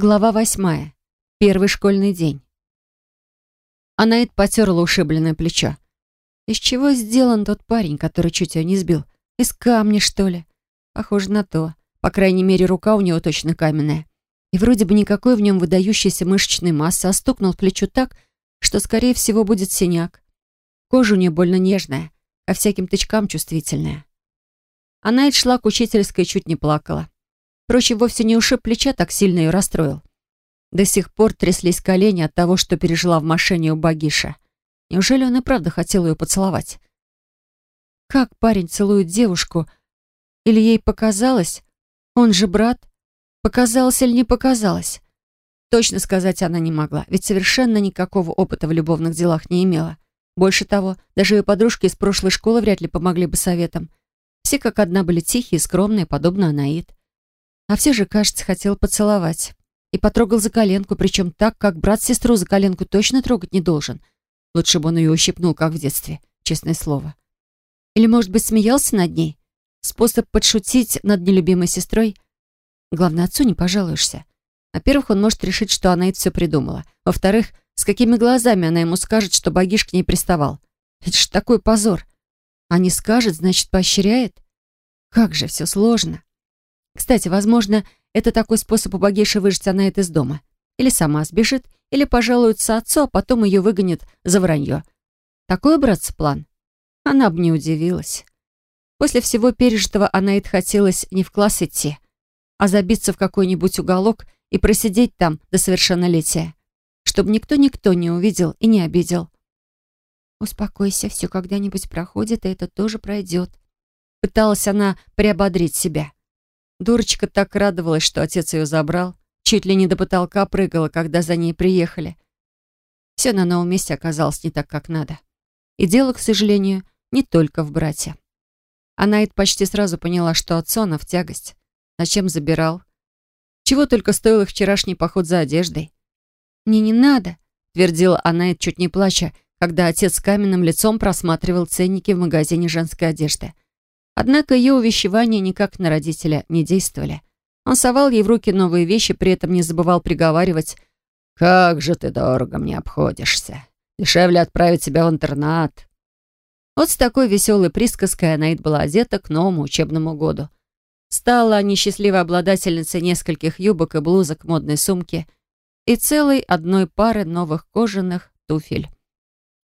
Глава восьмая. Первый школьный день. Анаит потерла ушибленное плечо. Из чего сделан тот парень, который чуть ее не сбил? Из камня, что ли? Похоже на то. По крайней мере, рука у него точно каменная. И вроде бы никакой в нем выдающейся мышечной массы, а плечо так, что, скорее всего, будет синяк. Кожа у нее больно нежная, а всяким тычкам чувствительная. Анаит шла к учительской и чуть не плакала. Впрочем, вовсе не ушиб плеча, так сильно ее расстроил. До сих пор тряслись колени от того, что пережила в машине у Багиша. Неужели он и правда хотел ее поцеловать? Как парень целует девушку? Или ей показалось? Он же брат. Показалось или не показалось? Точно сказать она не могла, ведь совершенно никакого опыта в любовных делах не имела. Больше того, даже ее подружки из прошлой школы вряд ли помогли бы советом. Все как одна были тихие, скромные, подобно Анаид. А все же, кажется, хотел поцеловать. И потрогал за коленку, причем так, как брат сестру за коленку точно трогать не должен. Лучше бы он ее ущипнул, как в детстве, честное слово. Или, может быть, смеялся над ней? Способ подшутить над нелюбимой сестрой? Главное, отцу не пожалуешься. Во-первых, он может решить, что она это все придумала. Во-вторых, с какими глазами она ему скажет, что богиш к ней приставал. Это ж такой позор. А не скажет, значит, поощряет? Как же все сложно. Кстати, возможно, это такой способ у Багеши выжить она из дома. Или сама сбежит, или пожалуется отцу, а потом ее выгонят за вранье. Такой, братцы, план? Она бы не удивилась. После всего пережитого Анаид хотелось не в класс идти, а забиться в какой-нибудь уголок и просидеть там до совершеннолетия, чтобы никто-никто не увидел и не обидел. «Успокойся, все когда-нибудь проходит, и это тоже пройдет», Пыталась она приободрить себя. Дурочка так радовалась, что отец ее забрал. Чуть ли не до потолка прыгала, когда за ней приехали. Все на новом месте оказалось не так, как надо. И дело, к сожалению, не только в брате. Это почти сразу поняла, что отцу она в тягость. Зачем забирал? Чего только стоил их вчерашний поход за одеждой. «Мне не надо», — твердила она, чуть не плача, когда отец с каменным лицом просматривал ценники в магазине женской одежды. Однако ее увещевания никак на родителя не действовали. Он совал ей в руки новые вещи, при этом не забывал приговаривать «Как же ты дорого мне обходишься! Дешевле отправить тебя в интернат!» Вот с такой веселой присказкой Анаид была одета к новому учебному году. Стала несчастливой обладательницей нескольких юбок и блузок модной сумки и целой одной пары новых кожаных туфель.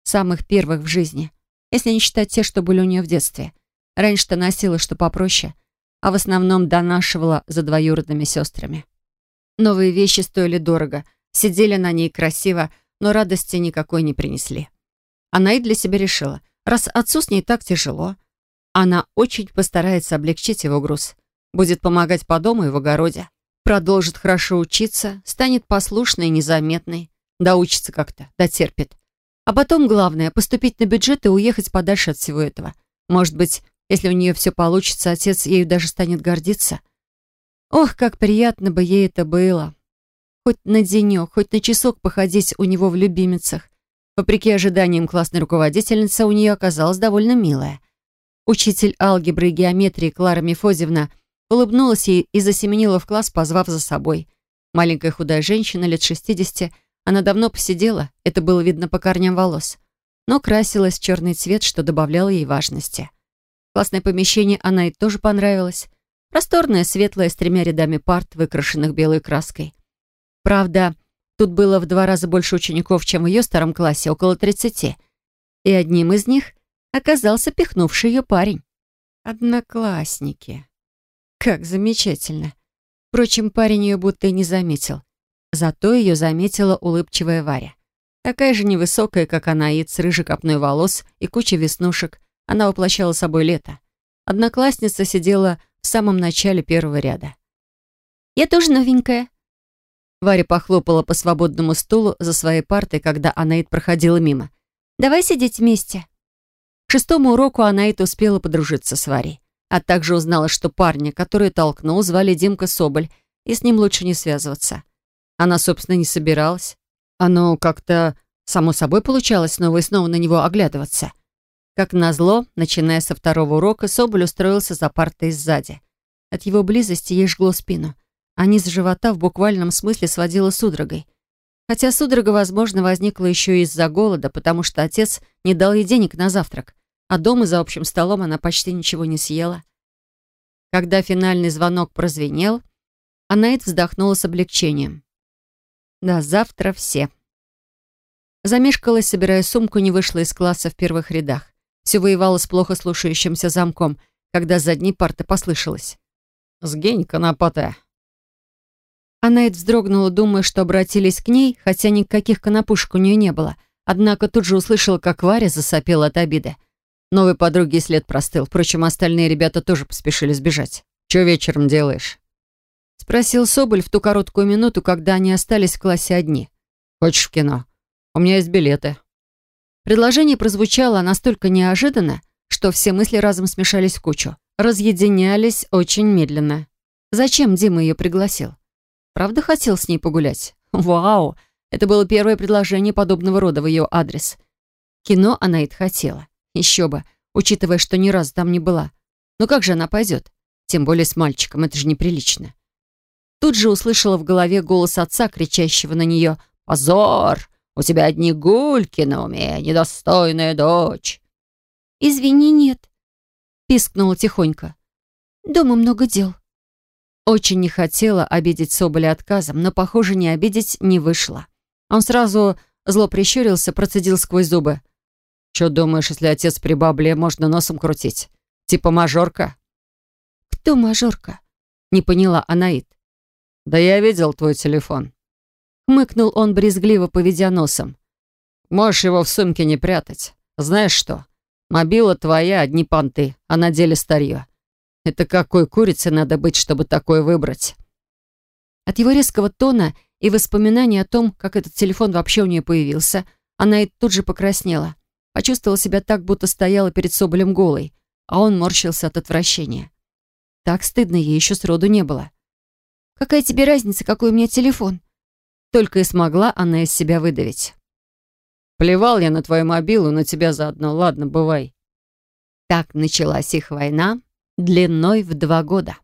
Самых первых в жизни, если не считать те, что были у нее в детстве – Раньше-то носила что попроще, а в основном донашивала за двоюродными сестрами. Новые вещи стоили дорого, сидели на ней красиво, но радости никакой не принесли. Она и для себя решила, раз отцу с ней так тяжело, она очень постарается облегчить его груз, будет помогать по дому и в огороде, продолжит хорошо учиться, станет послушной и незаметной, доучится как-то, дотерпит. А потом главное — поступить на бюджет и уехать подальше от всего этого. Может быть, если у нее все получится, отец ею даже станет гордиться. Ох, как приятно бы ей это было. Хоть на денек, хоть на часок походить у него в любимицах. Вопреки ожиданиям классной руководительницы, у нее оказалась довольно милая. Учитель алгебры и геометрии Клара Мефозевна улыбнулась ей и засеменила в класс, позвав за собой. Маленькая худая женщина, лет 60, она давно посидела, это было видно по корням волос, но красилась в черный цвет, что добавляло ей важности. Классное помещение она и тоже понравилось. Просторное, светлое, с тремя рядами парт, выкрашенных белой краской. Правда, тут было в два раза больше учеников, чем в ее старом классе, около тридцати. И одним из них оказался пихнувший ее парень. Одноклассники. Как замечательно. Впрочем, парень ее будто и не заметил. Зато ее заметила улыбчивая Варя. Такая же невысокая, как она, и с рыжей копной волос и кучей веснушек, она воплощала собой лето. Одноклассница сидела в самом начале первого ряда. «Я тоже новенькая». Варя похлопала по свободному стулу за своей партой, когда Анаит проходила мимо. «Давай сидеть вместе». К шестому уроку Анаит успела подружиться с Варей, а также узнала, что парня, который толкнул, звали Димка Соболь, и с ним лучше не связываться. Она, собственно, не собиралась. Оно как-то само собой получалось снова и снова на него оглядываться — как назло, начиная со второго урока, Соболь устроился за партой сзади. От его близости ей жгло спину. а низ живота в буквальном смысле сводила судорогой. Хотя судорога, возможно, возникла еще и из-за голода, потому что отец не дал ей денег на завтрак, а дома за общим столом она почти ничего не съела. Когда финальный звонок прозвенел, Анаит вздохнула с облегчением. «Да завтра все». Замешкалась, собирая сумку, не вышла из класса в первых рядах. Все воевало с плохо слушающимся замком, когда с задней парты послышалось. «Сгинь, конопатая!» Анаит вздрогнула, думая, что обратились к ней, хотя никаких конопушек у нее не было. Однако тут же услышала, как Варя засопела от обиды. Новой подруги след простыл. Впрочем, остальные ребята тоже поспешили сбежать. «Чё вечером делаешь?» Спросил Соболь в ту короткую минуту, когда они остались в классе одни. «Хочешь в кино? У меня есть билеты». Предложение прозвучало настолько неожиданно, что все мысли разом смешались в кучу. Разъединялись очень медленно. Зачем Дима ее пригласил? Правда хотел с ней погулять? Вау! Это было первое предложение подобного рода в ее адрес. Кино она и хотела. Еще бы, учитывая, что ни разу там не была. Но как же она пойдет? Тем более с мальчиком, это же неприлично. Тут же услышала в голове голос отца, кричащего на нее «Позор! У тебя одни гульки на уме, недостойная дочь!» «Извини, нет», — пискнула тихонько. «Дома много дел». Очень не хотела обидеть Соболя отказом, но, похоже, не обидеть не вышло. Он сразу зло прищурился, процедил сквозь зубы. «Чё думаешь, если отец при бабле можно носом крутить? Типа мажорка?» «Кто мажорка?» — не поняла Анаит. «Да я видел твой телефон». Хмыкнул он, брезгливо поведя носом. «Можешь его в сумке не прятать. Знаешь что? Мобила твоя, одни понты, а на деле старье. Это какой курице надо быть, чтобы такое выбрать? От его резкого тона и воспоминаний о том, как этот телефон вообще у нее появился, она и тут же покраснела. Почувствовала себя так, будто стояла перед Соболем голой, а он морщился от отвращения. Так стыдно ей еще сроду не было. «Какая тебе разница, какой у меня телефон?» Только и смогла она из себя выдавить. «Плевал я на твою мобилу, на тебя заодно. Ладно, бывай». Так началась их война, длиной в два года.